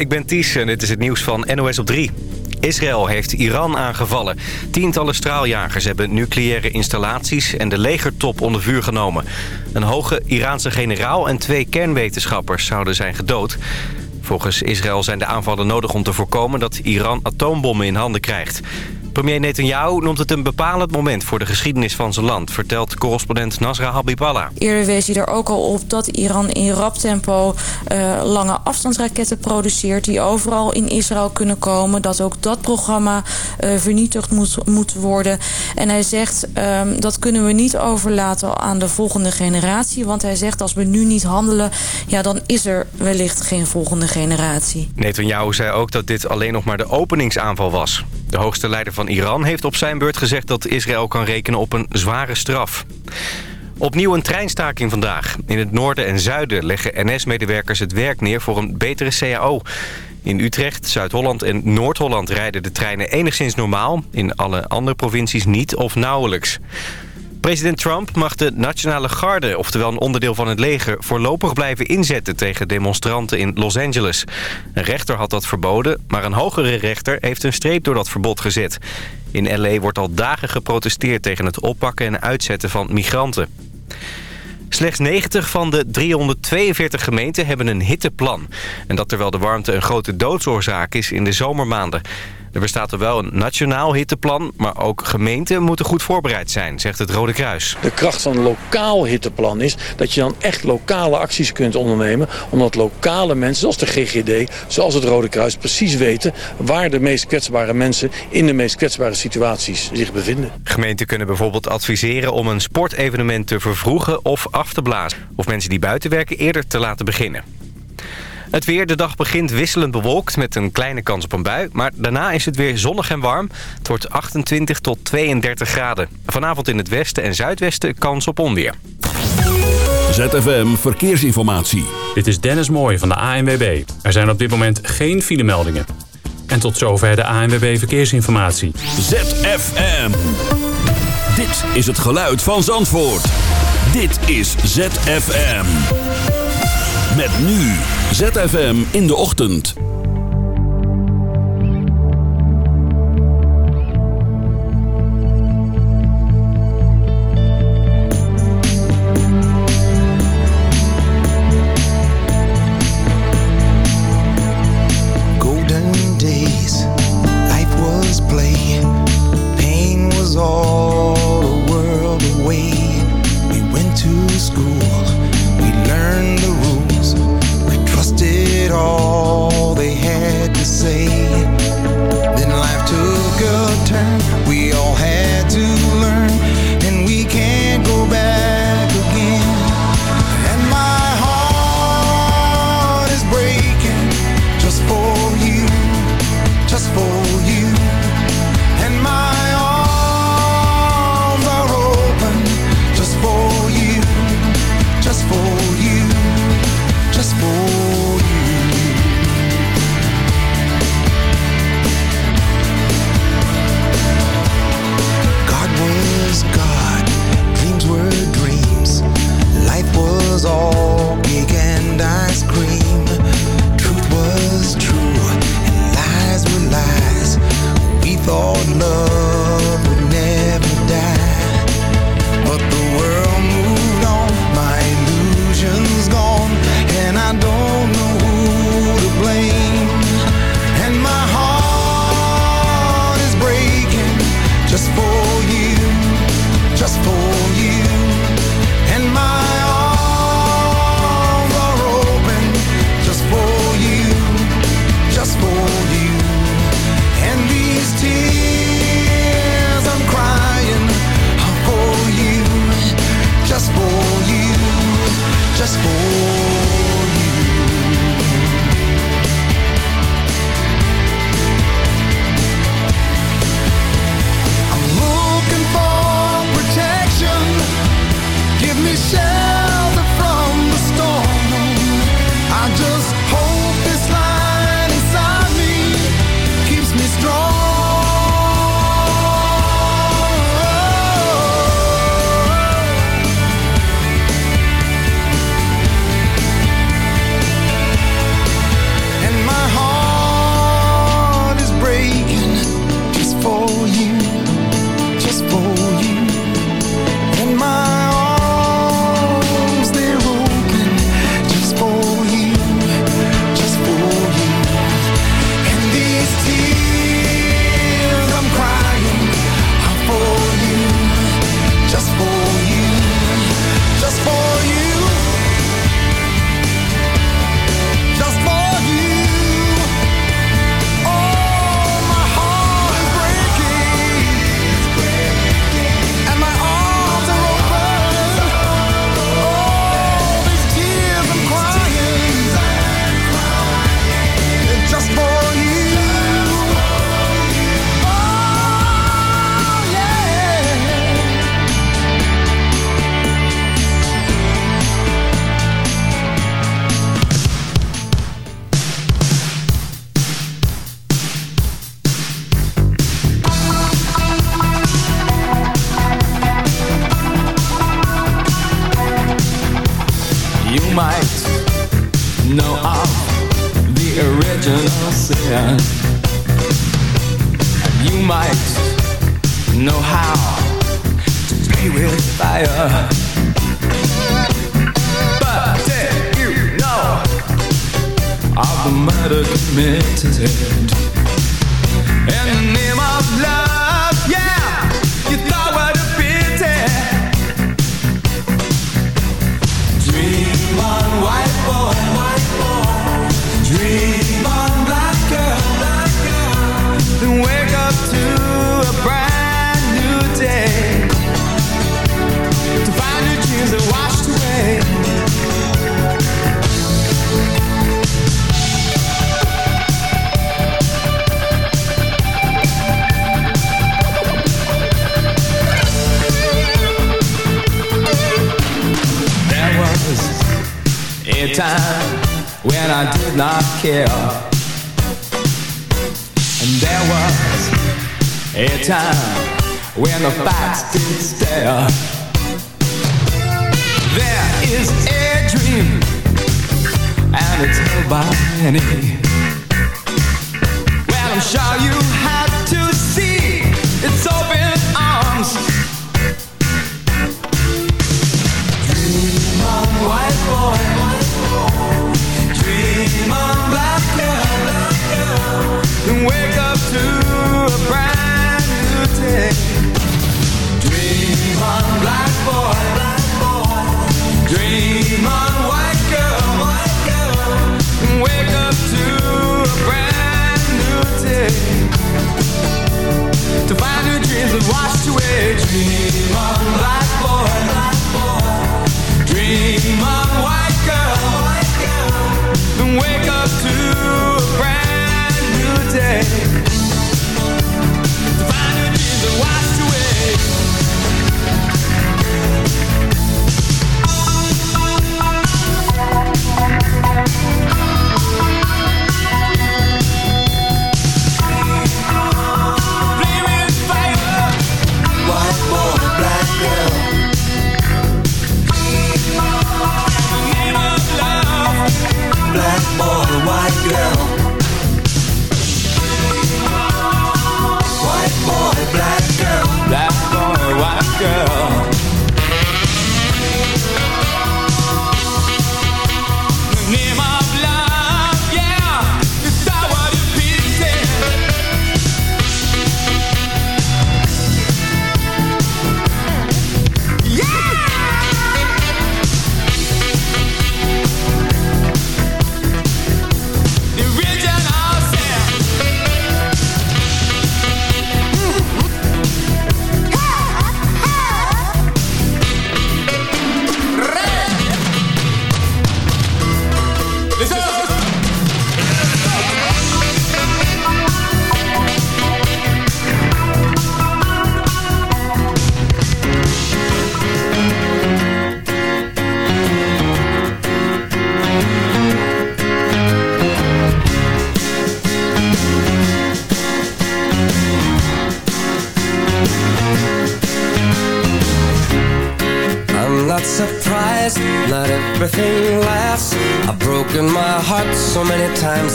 Ik ben Ties en dit is het nieuws van NOS op 3. Israël heeft Iran aangevallen. Tientallen straaljagers hebben nucleaire installaties en de legertop onder vuur genomen. Een hoge Iraanse generaal en twee kernwetenschappers zouden zijn gedood. Volgens Israël zijn de aanvallen nodig om te voorkomen dat Iran atoombommen in handen krijgt. Premier Netanyahu noemt het een bepalend moment voor de geschiedenis van zijn land... vertelt correspondent Nasra Habiballah. Eerder wees hij er ook al op dat Iran in rap tempo uh, lange afstandsraketten produceert... die overal in Israël kunnen komen. Dat ook dat programma uh, vernietigd moet, moet worden. En hij zegt um, dat kunnen we niet overlaten aan de volgende generatie. Want hij zegt als we nu niet handelen... ja, dan is er wellicht geen volgende generatie. Netanyahu zei ook dat dit alleen nog maar de openingsaanval was. De hoogste leider van Iran heeft op zijn beurt gezegd dat Israël kan rekenen op een zware straf. Opnieuw een treinstaking vandaag. In het noorden en zuiden leggen NS-medewerkers het werk neer voor een betere CAO. In Utrecht, Zuid-Holland en Noord-Holland rijden de treinen enigszins normaal. In alle andere provincies niet of nauwelijks. President Trump mag de Nationale Garde, oftewel een onderdeel van het leger... voorlopig blijven inzetten tegen demonstranten in Los Angeles. Een rechter had dat verboden, maar een hogere rechter heeft een streep door dat verbod gezet. In L.A. wordt al dagen geprotesteerd tegen het oppakken en uitzetten van migranten. Slechts 90 van de 342 gemeenten hebben een hitteplan. En dat terwijl de warmte een grote doodsoorzaak is in de zomermaanden. Er bestaat er wel een nationaal hitteplan, maar ook gemeenten moeten goed voorbereid zijn, zegt het Rode Kruis. De kracht van een lokaal hitteplan is dat je dan echt lokale acties kunt ondernemen. Omdat lokale mensen, zoals de GGD, zoals het Rode Kruis, precies weten waar de meest kwetsbare mensen in de meest kwetsbare situaties zich bevinden. Gemeenten kunnen bijvoorbeeld adviseren om een sportevenement te vervroegen of af te blazen. Of mensen die buiten werken eerder te laten beginnen. Het weer, de dag begint wisselend bewolkt met een kleine kans op een bui. Maar daarna is het weer zonnig en warm. Het wordt 28 tot 32 graden. Vanavond in het westen en zuidwesten kans op onweer. ZFM Verkeersinformatie. Dit is Dennis Mooij van de ANWB. Er zijn op dit moment geen filemeldingen. En tot zover de ANWB Verkeersinformatie. ZFM. Dit is het geluid van Zandvoort. Dit is ZFM. Met nu ZFM in de ochtend.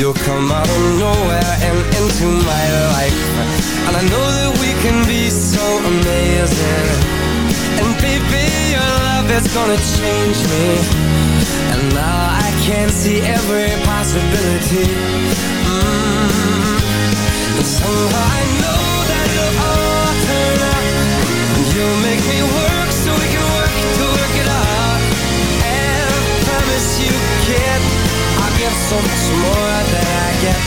You'll come out of nowhere and into my life. And I know that we can be so amazing. And baby, your love is gonna change me. And now I can see every possibility. Mm. And somehow I know that it'll all turn out And you'll make me so much more than I get.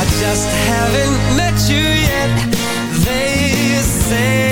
I just haven't met you yet They say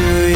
to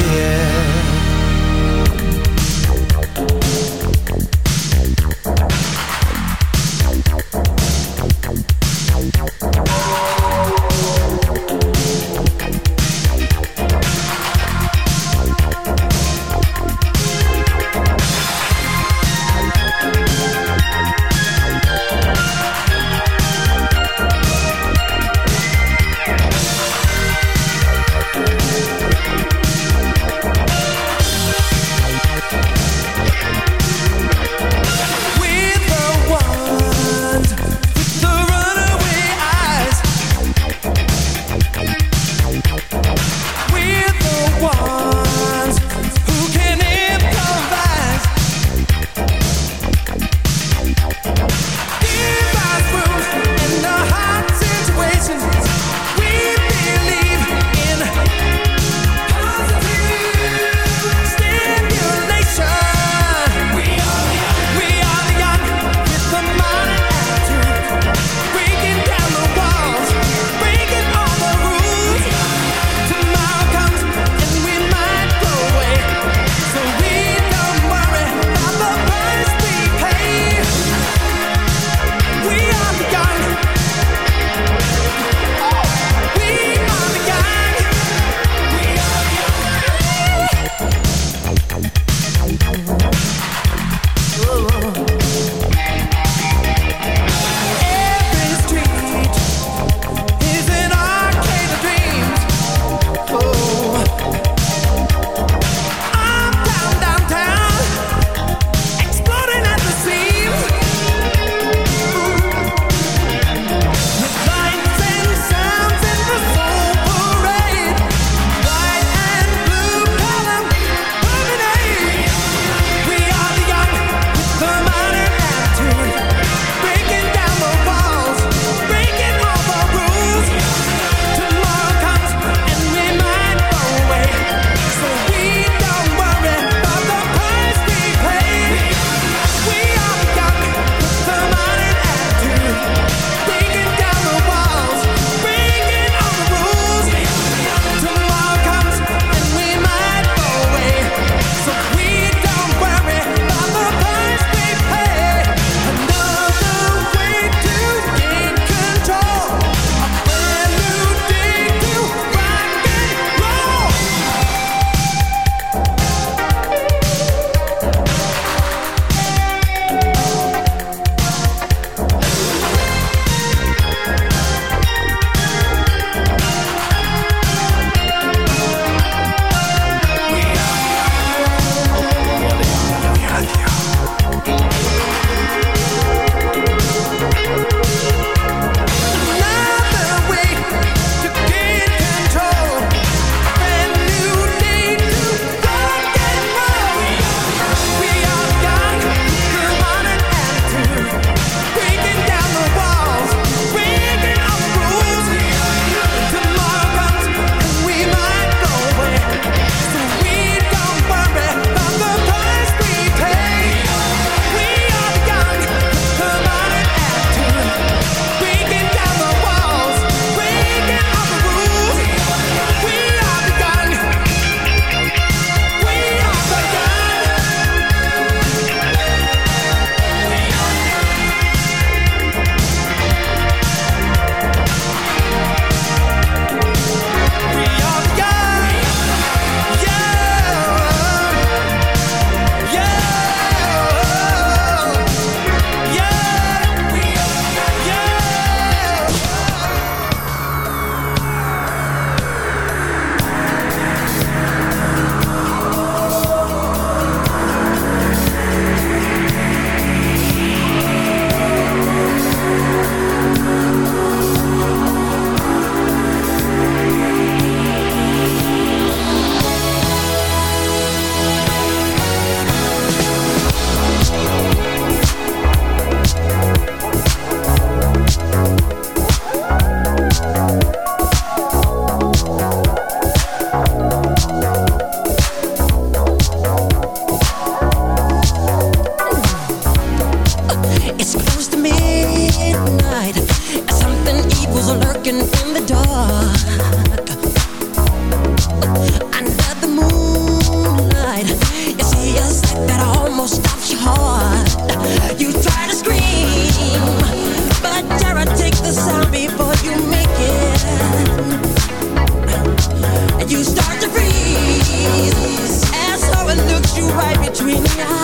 between us.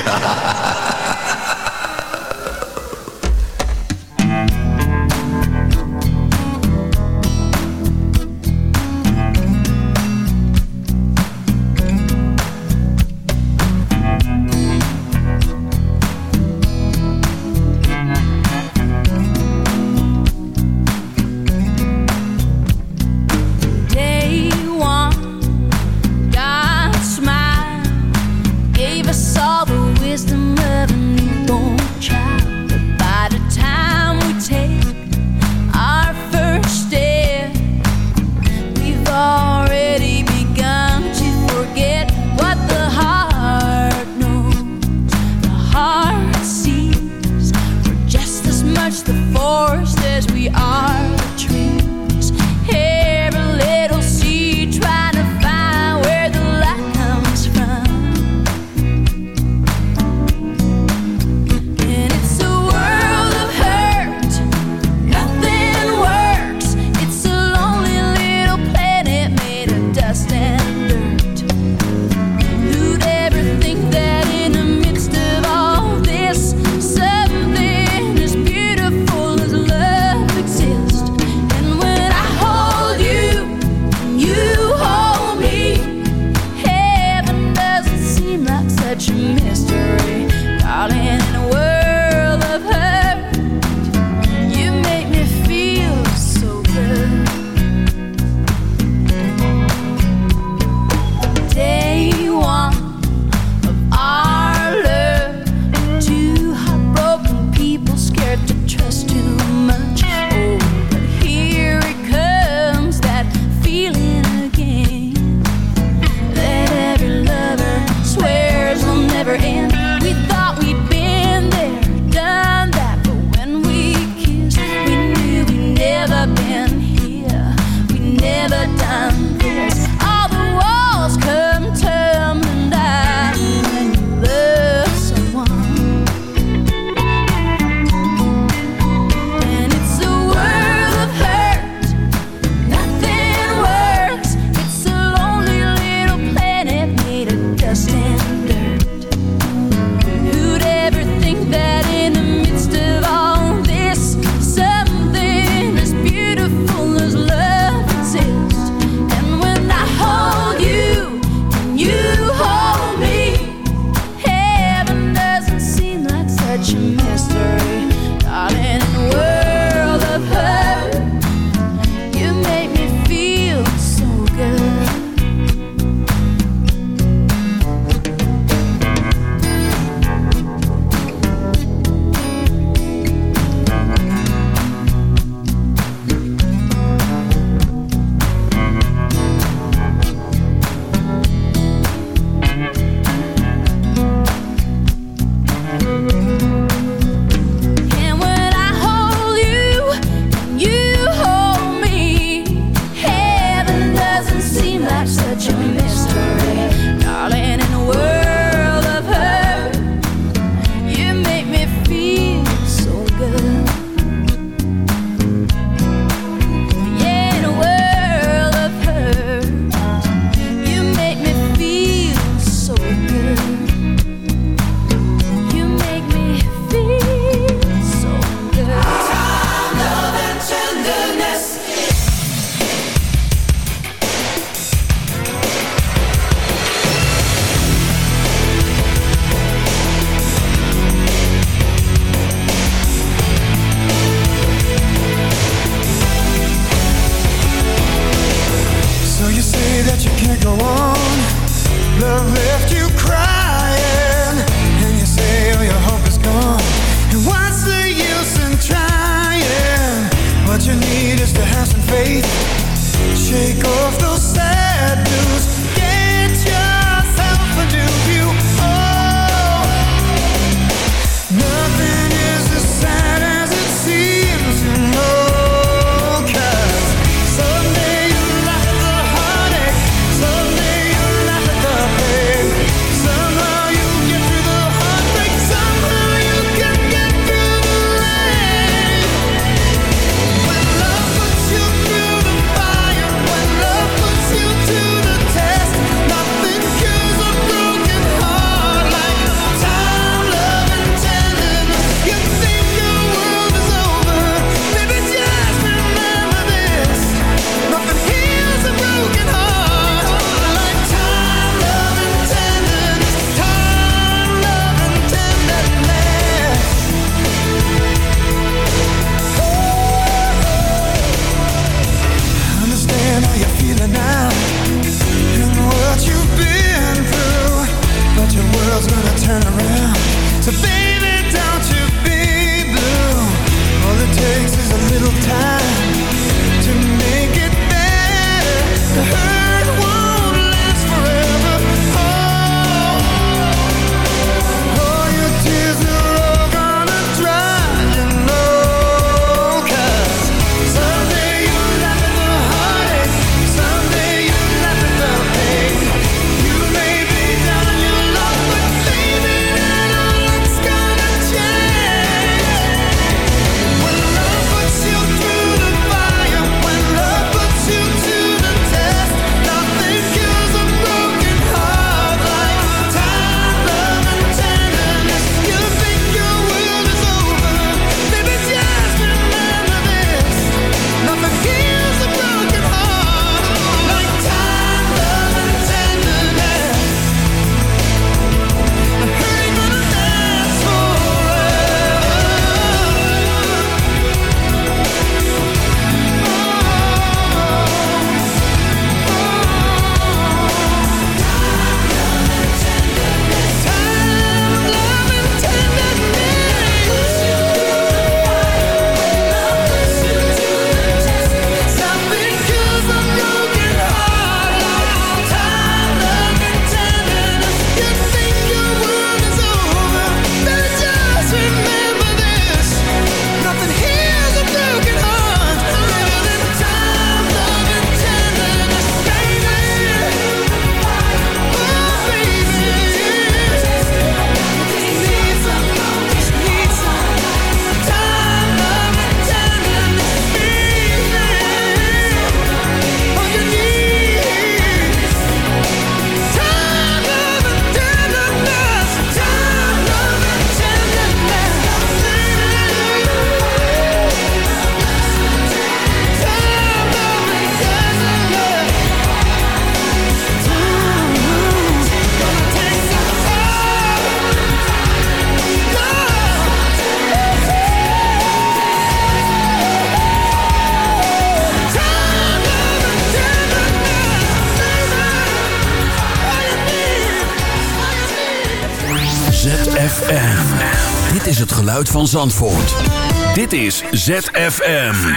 ハハハハ! Zandvoort. Dit is ZFM.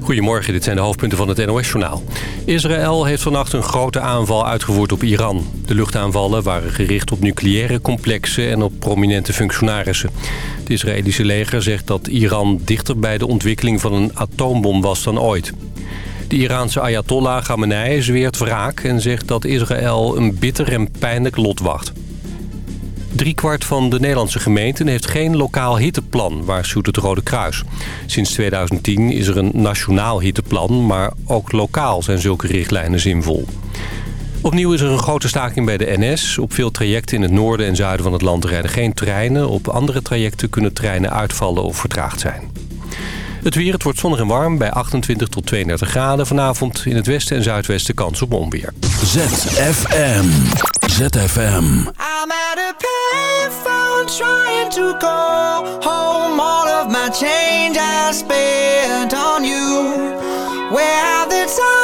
Goedemorgen, dit zijn de hoofdpunten van het NOS-journaal. Israël heeft vannacht een grote aanval uitgevoerd op Iran. De luchtaanvallen waren gericht op nucleaire complexen en op prominente functionarissen. Het Israëlische leger zegt dat Iran dichter bij de ontwikkeling van een atoombom was dan ooit. De Iraanse Ayatollah Khamenei zweert wraak en zegt dat Israël een bitter en pijnlijk lot wacht. Driekwart van de Nederlandse gemeenten heeft geen lokaal hitteplan, waarschuwt het Rode Kruis. Sinds 2010 is er een nationaal hitteplan, maar ook lokaal zijn zulke richtlijnen zinvol. Opnieuw is er een grote staking bij de NS. Op veel trajecten in het noorden en zuiden van het land rijden geen treinen. Op andere trajecten kunnen treinen uitvallen of vertraagd zijn. Het weer, het wordt zonnig en warm bij 28 tot 32 graden. Vanavond in het westen en zuidwesten kans op onweer. ZFM. ZFM. I'm trying to call home. All of my change I spent on you. Where have the times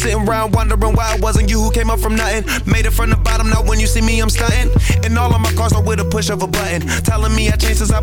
sitting around wondering why it wasn't you who came up from nothing. Made it from the bottom, now when you see me, I'm stunting. And all of my cars are with a push of a button.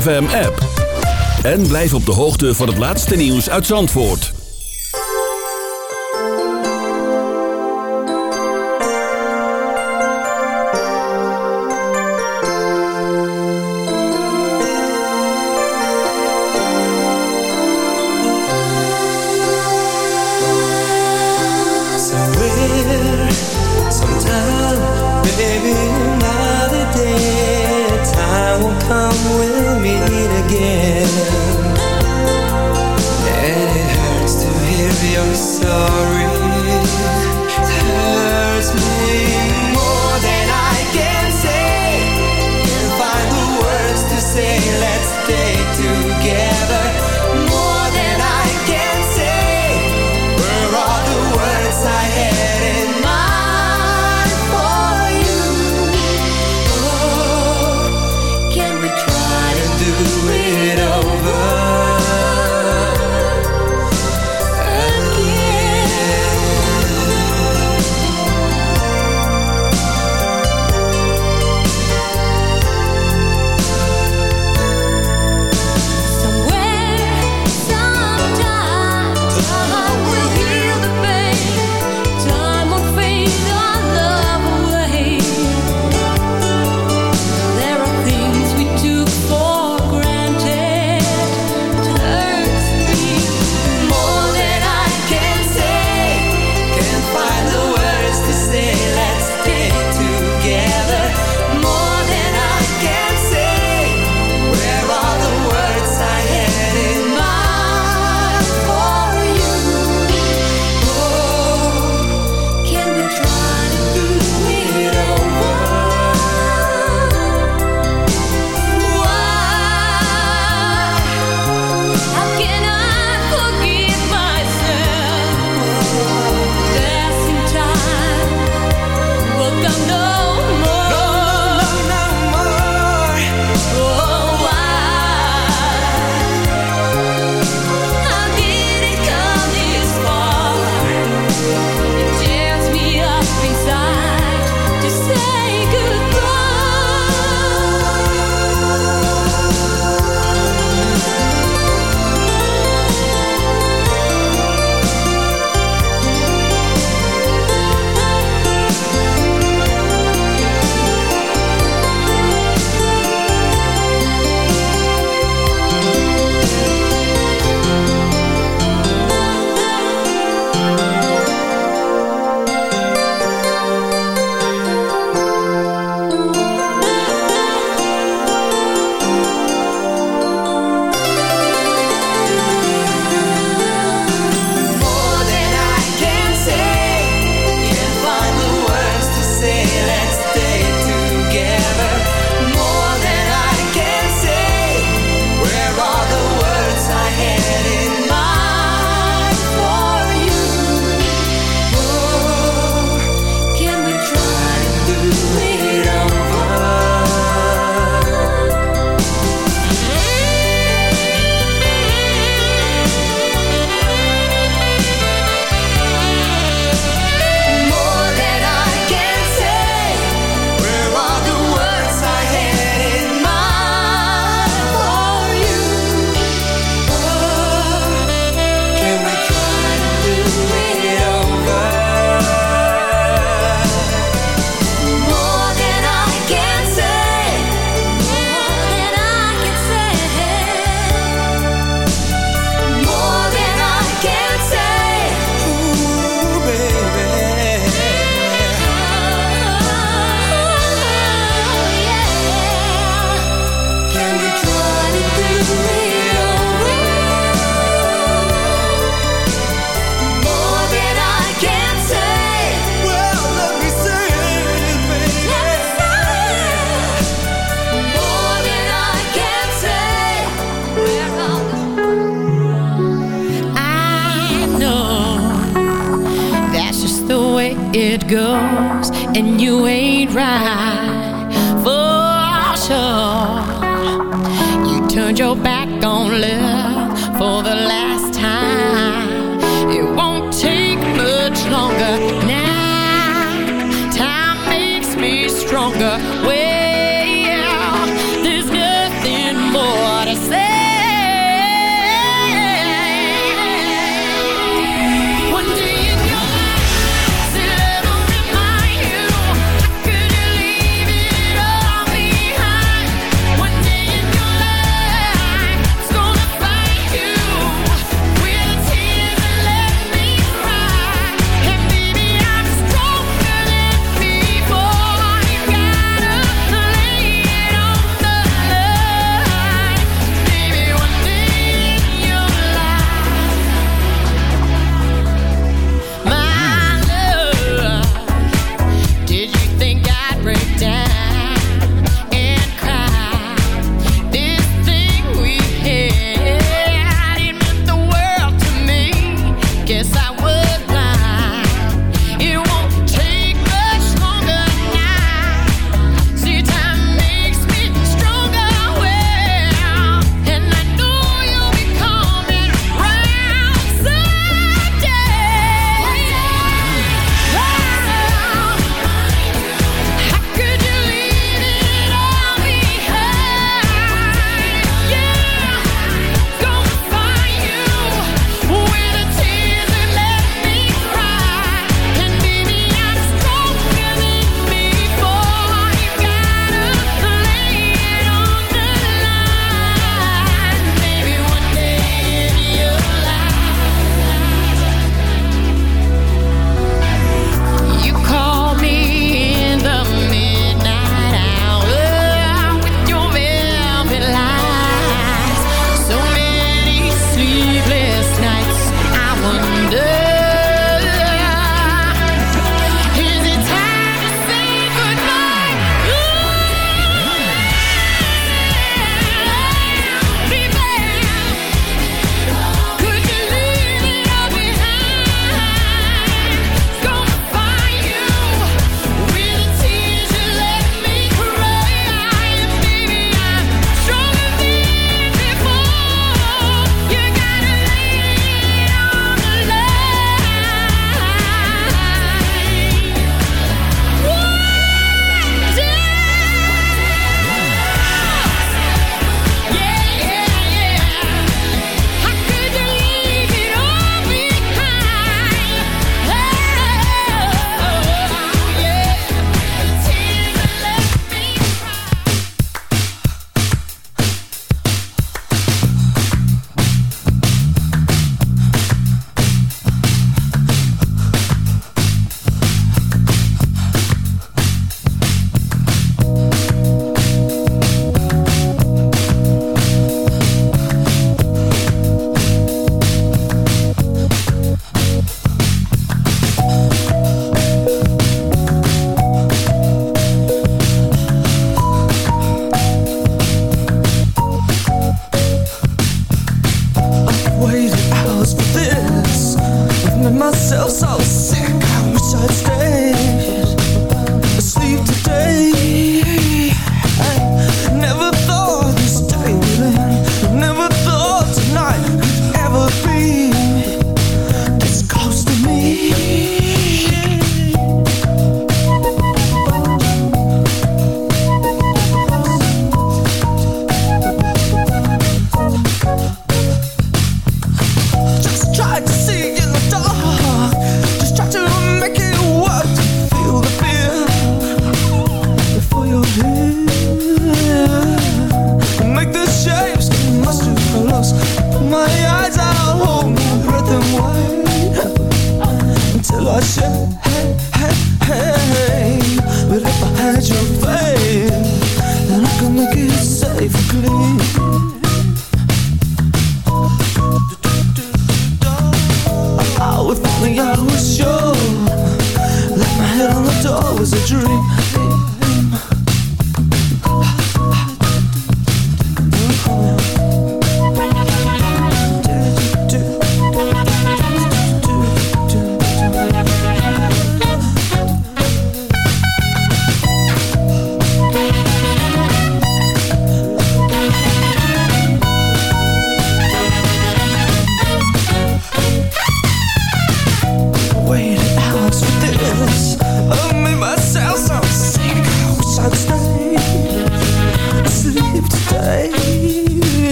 FM-app En blijf op de hoogte van het laatste nieuws uit Zandvoort.